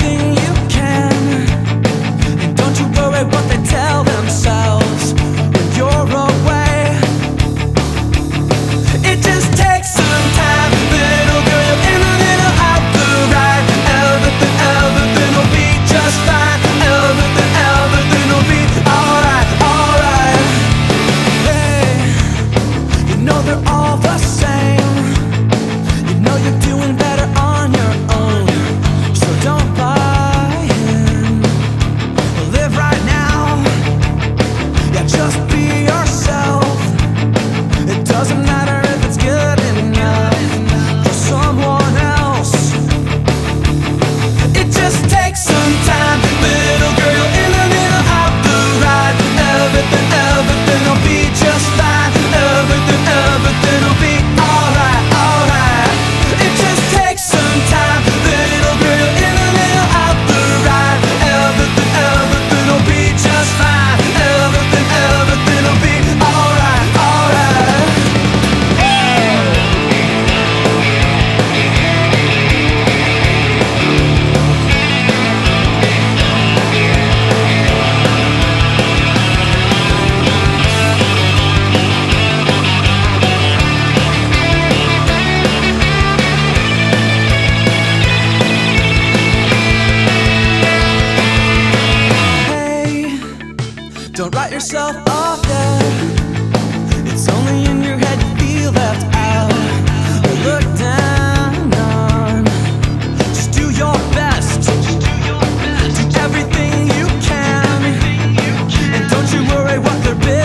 something Don't write yourself off yet. It's only in your head you feel left out or looked down on. Just do your best. Do everything you can, and don't you worry what they're.